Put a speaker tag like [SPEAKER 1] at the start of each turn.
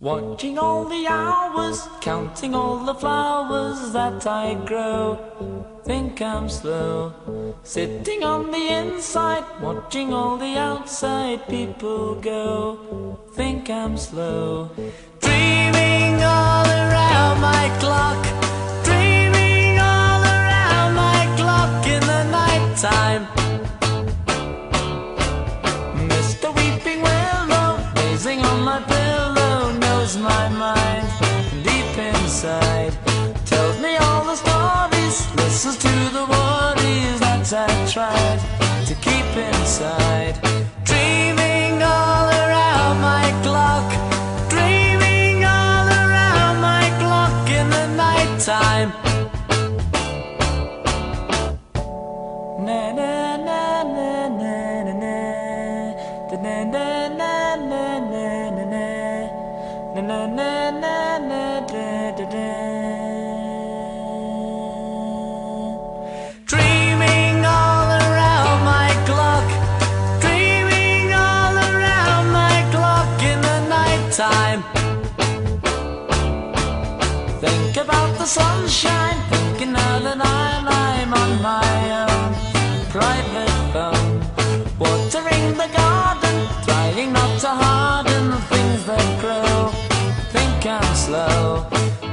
[SPEAKER 1] Watching all the hours, counting all the flowers that I grow. Think I'm slow, sitting on the inside, watching all the outside people go. Think I'm slow, dreaming all around my clock, dreaming all around my clock in the night time. Mr. Weeping Willow, gazing on my pillow, my mind deep inside. Tells me all the stories, listens to the worries that I tried to keep inside. Dreaming all around my clock, dreaming all around my clock in the night time. Na na na na na na na na na Dreaming all around my clock. Dreaming all around my clock in the night time Think about the sunshine, thinking now that I'm, I'm on my own. Private phone. Watering the garden, trying not to I'm slow.